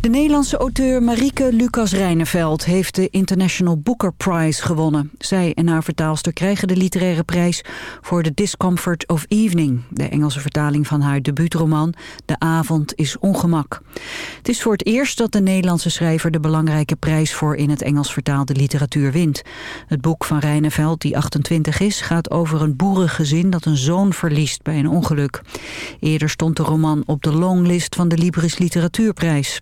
De Nederlandse auteur Marieke Lucas Rijneveld heeft de International Booker Prize gewonnen. Zij en haar vertaalster krijgen de literaire prijs voor The Discomfort of Evening. De Engelse vertaling van haar debuutroman De avond is ongemak. Het is voor het eerst dat de Nederlandse schrijver de belangrijke prijs voor in het Engels vertaalde literatuur wint. Het boek van Rijneveld, die 28 is, gaat over een boerengezin dat een zoon verliest bij een ongeluk. Eerder stond de roman op de longlist van de Libris Literatuurprijs.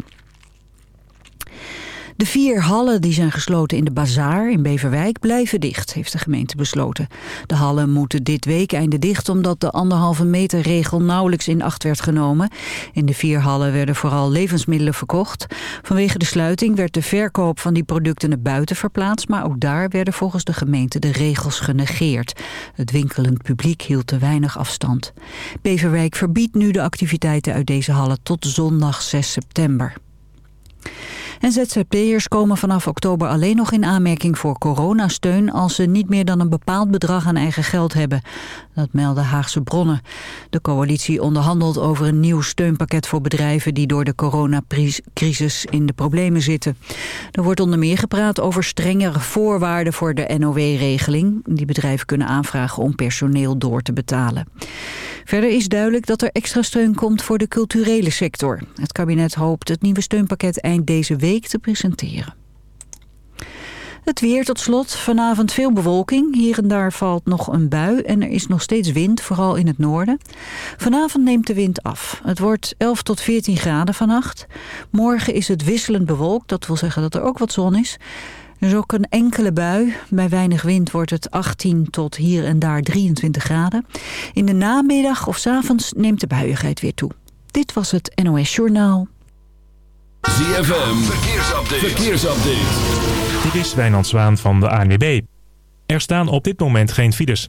De vier hallen die zijn gesloten in de bazaar in Beverwijk blijven dicht, heeft de gemeente besloten. De hallen moeten dit week einde dicht omdat de anderhalve meter regel nauwelijks in acht werd genomen. In de vier hallen werden vooral levensmiddelen verkocht. Vanwege de sluiting werd de verkoop van die producten naar buiten verplaatst, maar ook daar werden volgens de gemeente de regels genegeerd. Het winkelend publiek hield te weinig afstand. Beverwijk verbiedt nu de activiteiten uit deze hallen tot zondag 6 september. En ZZP'ers komen vanaf oktober alleen nog in aanmerking voor coronasteun als ze niet meer dan een bepaald bedrag aan eigen geld hebben. Dat melden Haagse bronnen. De coalitie onderhandelt over een nieuw steunpakket voor bedrijven die door de coronacrisis in de problemen zitten. Er wordt onder meer gepraat over strengere voorwaarden voor de NOW-regeling. Die bedrijven kunnen aanvragen om personeel door te betalen. Verder is duidelijk dat er extra steun komt voor de culturele sector. Het kabinet hoopt het nieuwe steunpakket eind deze week te presenteren. Het weer tot slot. Vanavond veel bewolking. Hier en daar valt nog een bui en er is nog steeds wind, vooral in het noorden. Vanavond neemt de wind af. Het wordt 11 tot 14 graden vannacht. Morgen is het wisselend bewolkt. Dat wil zeggen dat er ook wat zon is. Er is ook een enkele bui. Bij weinig wind wordt het 18 tot hier en daar 23 graden. In de namiddag of s avonds neemt de buiigheid weer toe. Dit was het NOS Journaal. ZFM, verkeersupdate. verkeersupdate. Dit is Wijnand Zwaan van de ANWB. Er staan op dit moment geen files.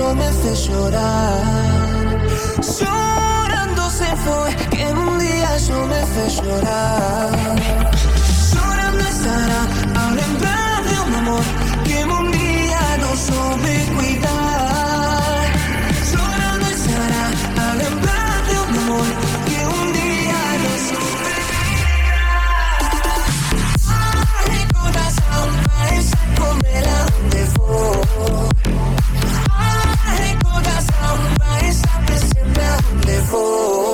mucho me hace llorar. Llorando se fue, que en un día yo me hice llorar. Llorando estará, hablar de un amor que en un día no supe cuidar. Llorando estará, hablar de un amor que un día no supe cuidar. Ay, corazón, a esa donde voy. Onde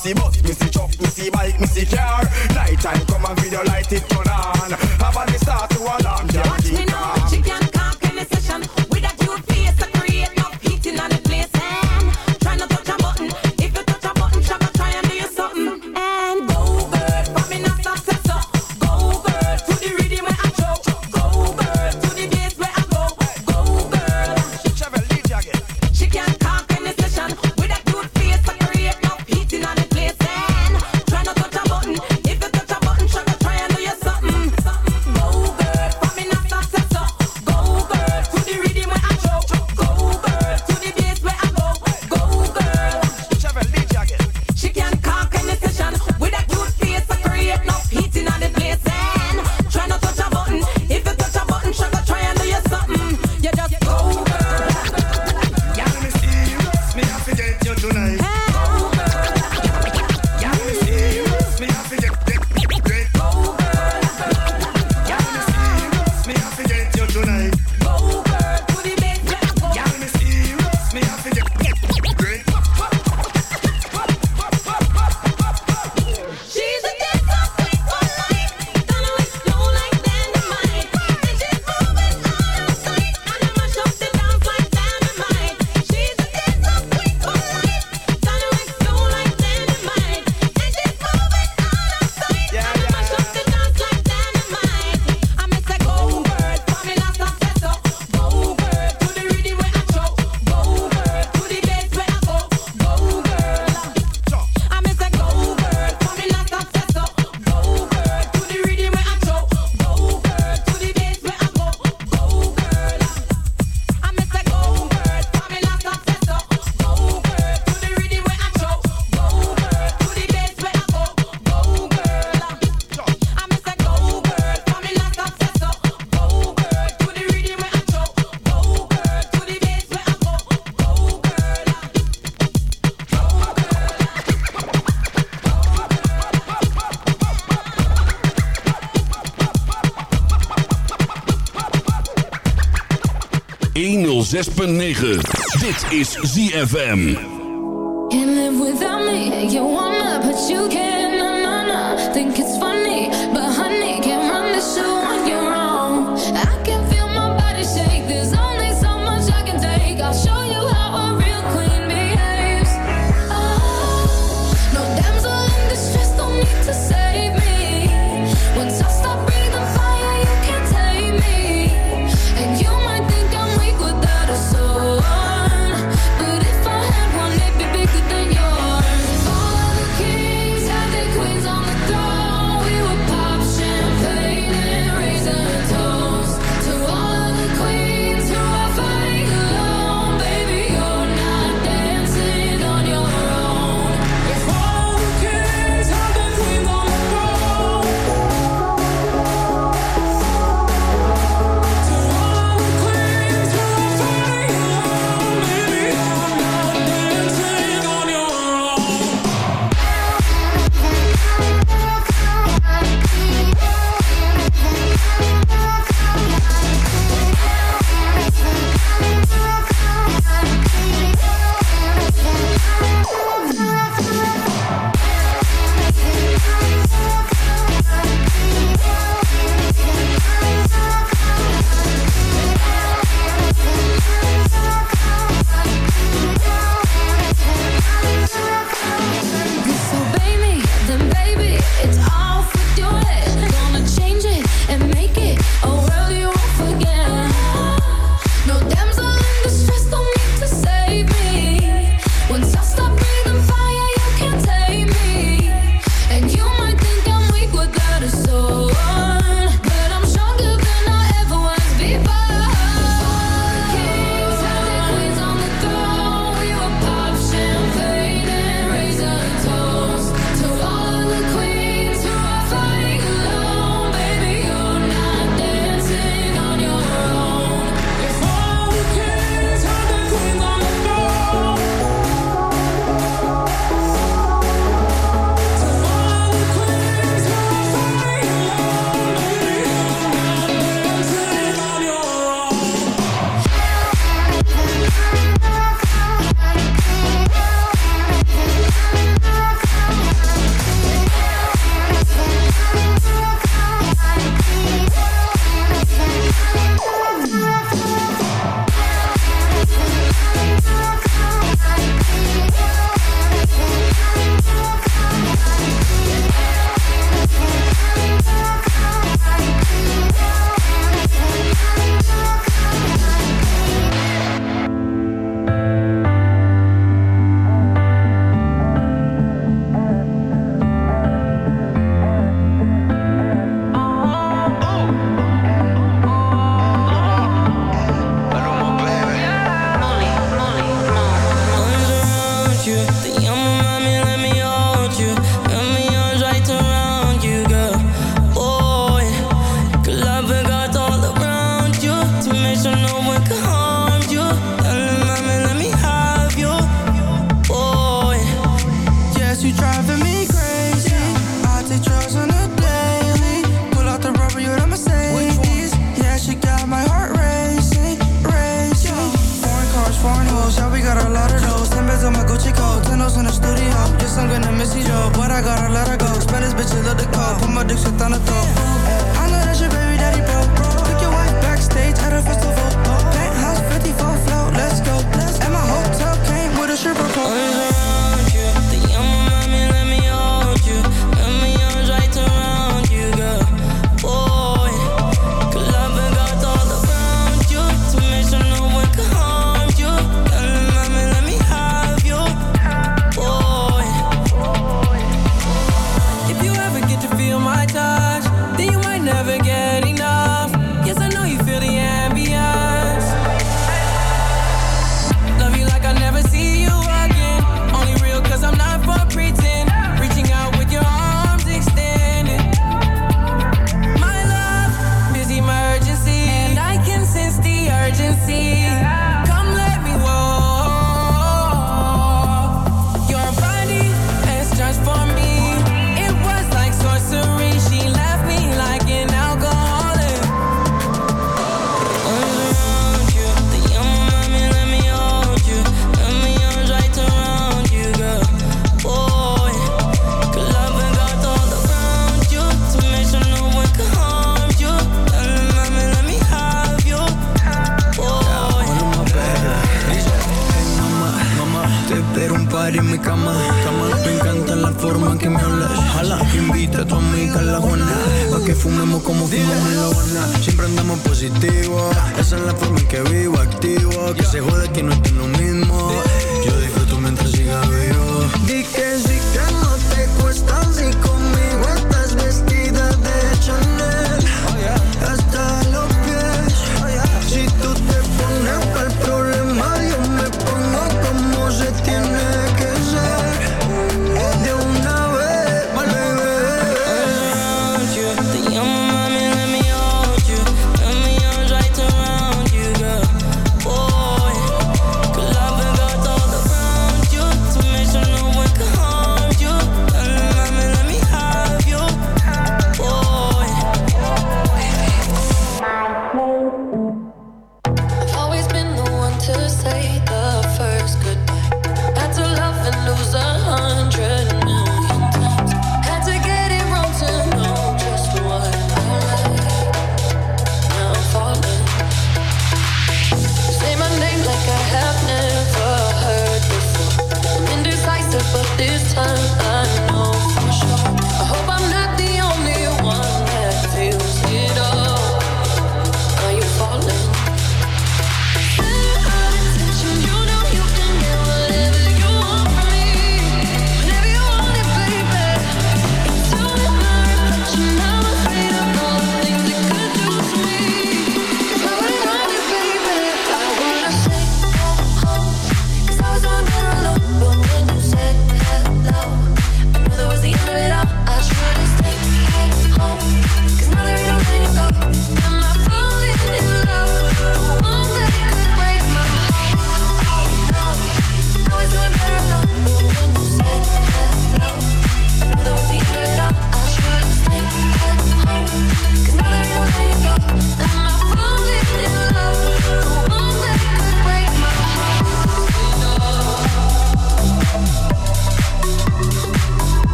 see bus, me see truck, me see bike, me see car. Night time come and video light it 106.9. Dit is ZFM. Can't live without me, you wanna, but you can.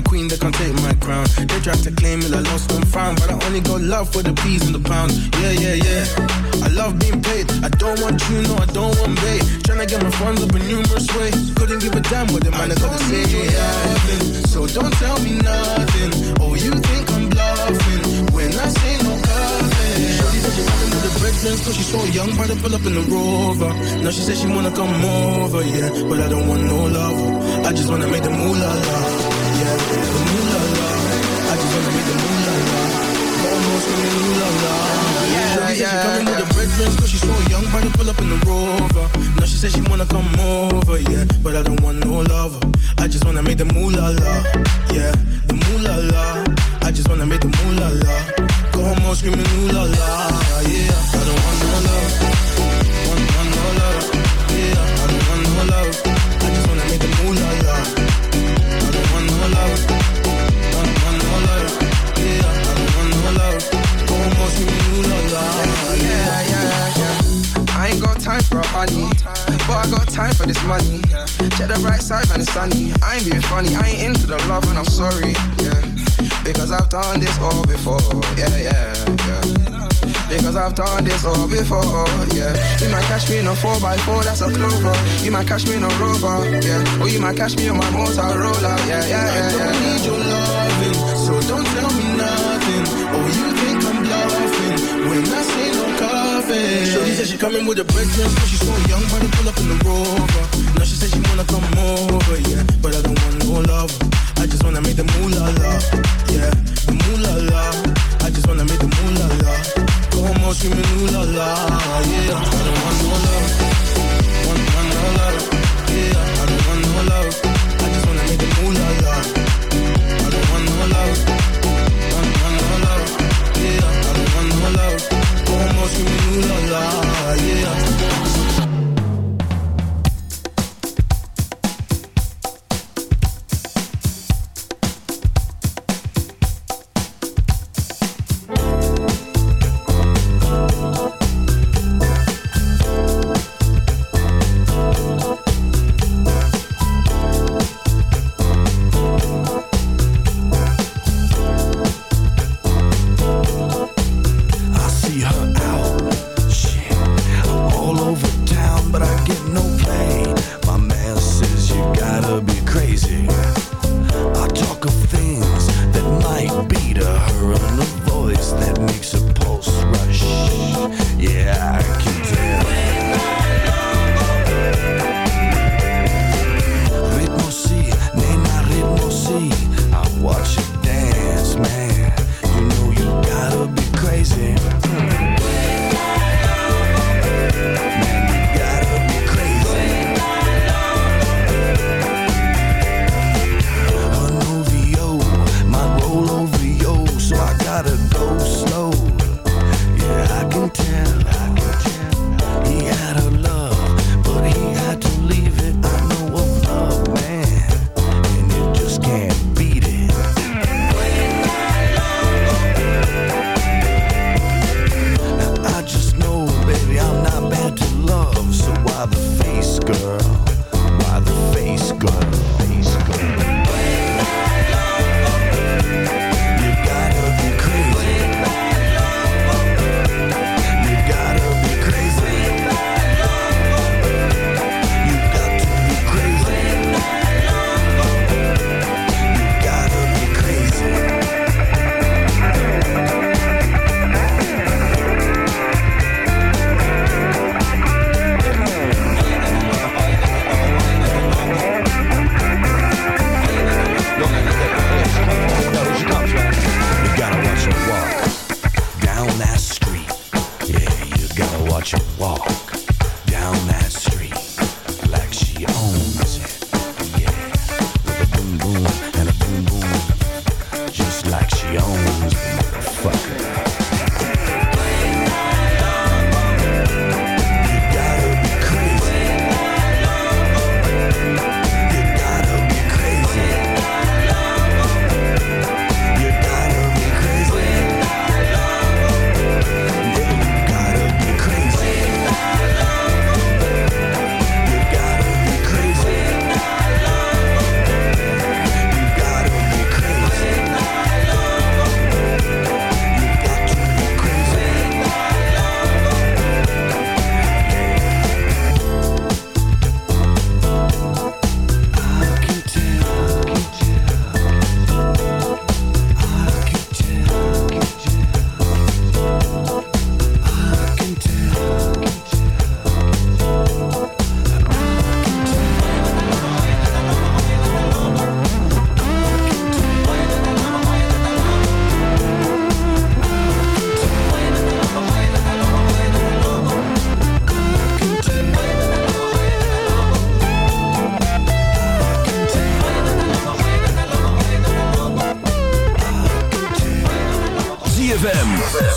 My queen, they can't take my crown. They tried to claim it, I lost and found, but I only got love for the peas and the pounds. Yeah, yeah, yeah. I love being paid. I don't want you, no, I don't want bait. Tryna get my funds up in numerous ways. Couldn't give a damn what the man I gotta say. Yeah. So don't tell me nothing. Oh, you think I'm bluffing when I say no said she brethren, cause she's so young, to pull up in the rover. Now she said she wanna come over, yeah, but I don't want no lover. I just wanna make the moolah la, yeah, the moolah la. I just wanna make the moolah la. Almost screaming moolah la, yeah. She coming with the brethren, cause she's so young, about to pull up in the rover. Now she said she wanna come over, yeah, but I don't want no lover. I just wanna make the la, yeah, the la. I just wanna make the moolah la. Go home all screaming ooh la la, yeah. I don't want no love, time for this money. Check the bright side when it's sunny. I ain't being funny, I ain't into the love and I'm sorry, yeah. Because I've done this all before, yeah, yeah, yeah. Because I've done this all before, yeah. You might catch me in a 4x4, that's a clover. You might catch me in a rover, yeah. Or you might catch me on my Motorola, yeah, yeah, yeah. I don't yeah. need your loving, so don't tell me nothing. Oh, you think I'm bluffing when I coffee. Shorty said she coming with the brethren, cause she's so young, to pull up in the rover. Now she said she wanna come over, yeah, but I don't want no lover. I just wanna make the moolah la, yeah, the moolah la. I just wanna make the moolah la. Go home screaming ooh la la, yeah.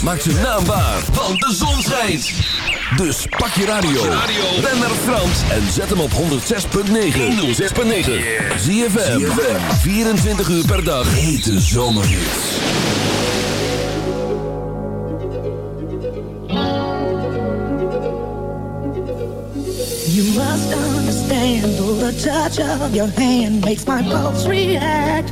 maak ze naambaar, want de zon schijnt. Dus pak je radio, ren naar Frans en zet hem op 106.9. 106.9. Zie je 24 uur per dag. Hete zomerhits. You must understand, the touch of your hand makes my pulse react.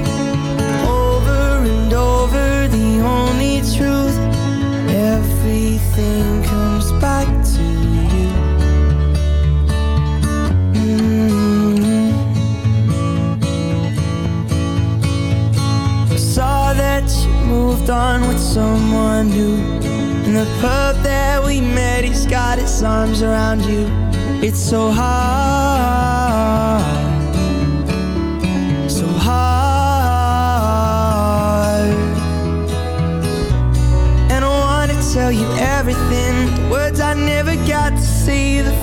Arms around you. It's so hard,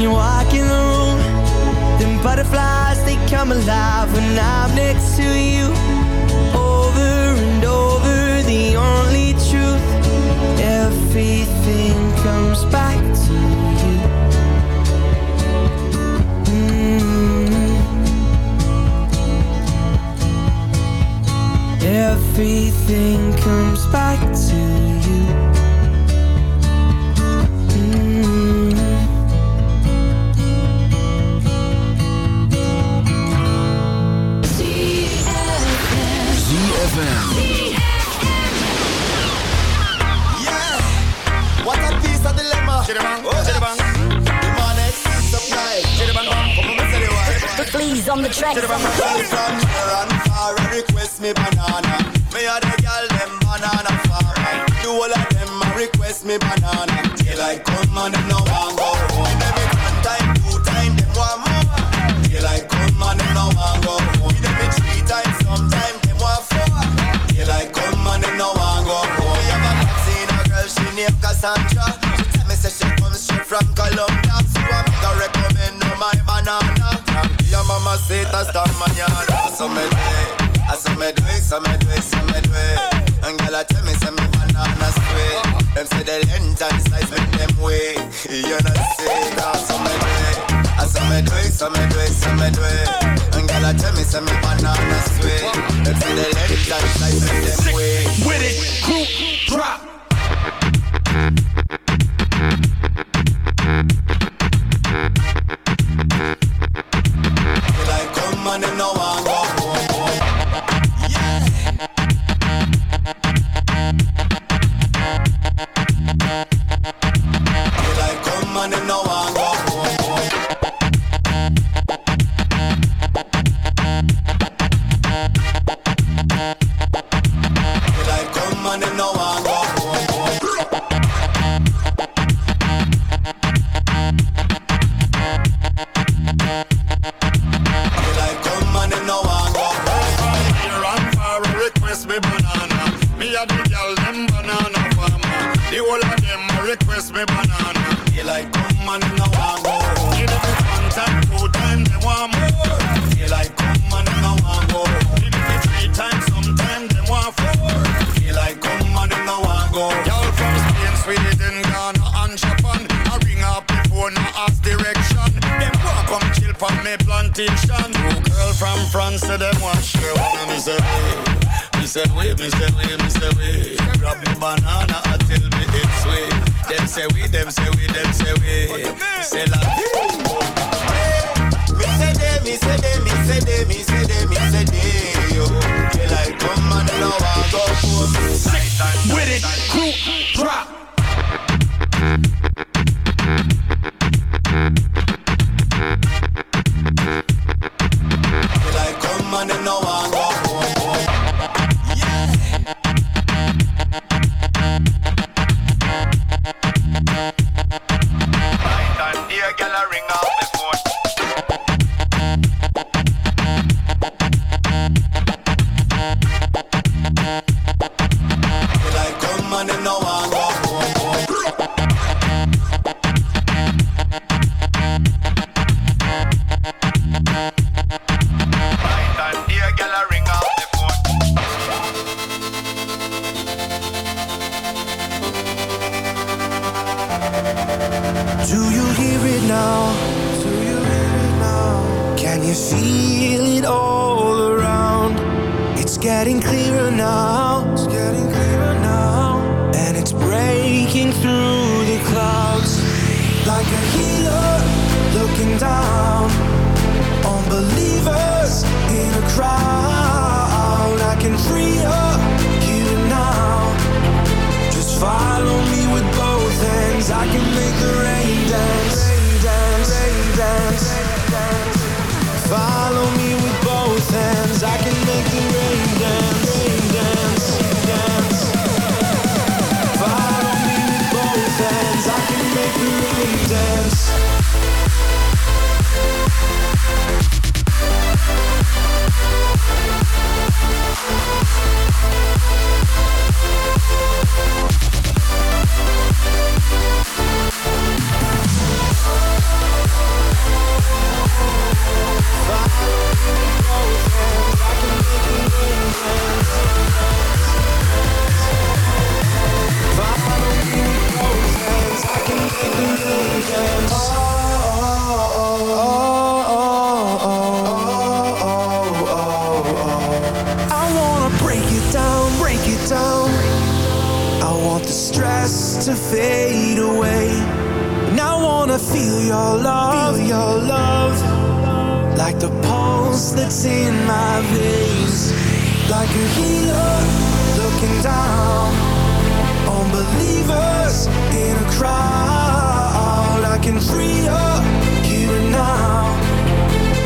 you walk in the room. Them butterflies, they come alive when I'm next to you. Do you hear it now? Do you hear it now? Can you feel it all around? It's getting clearer now. It's getting clearer now. And it's breaking through the clouds like a healer looking down on believers in a crowd. I can free up now. Just follow me with both hands. I can make the rain Follow that's in my veins. Like a healer looking down on believers in a crowd. I can free up here and now.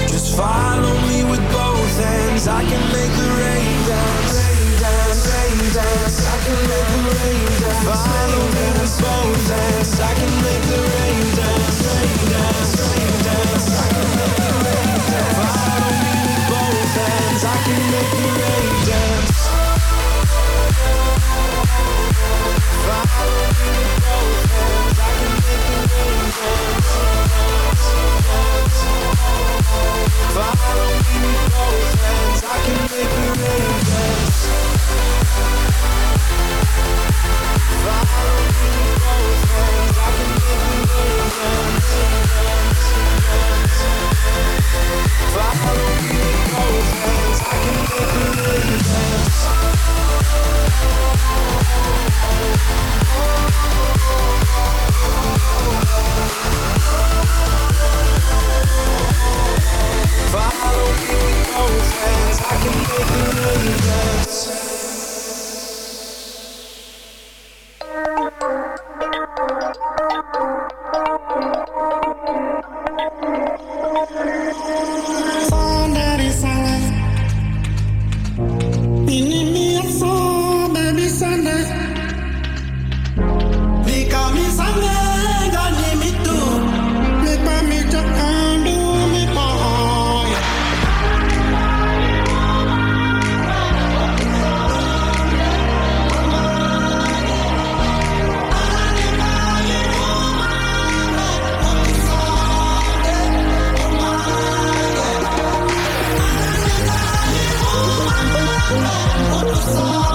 Just follow me with both hands. I can make the rain dance. Rain dance, rain dance. I can make the rain dance. Follow me with both hands. I can make the rain dance. Rain dance, rain dance. I can make the rain dance. Follow Follow me both hands. I can make the rain love. I'm